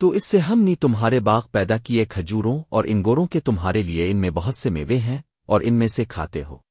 تو اس سے ہم نے تمہارے باغ پیدا کیے کھجوروں اور انگوروں کے تمہارے لیے ان میں بہت سے میوے ہیں اور ان میں سے کھاتے ہو۔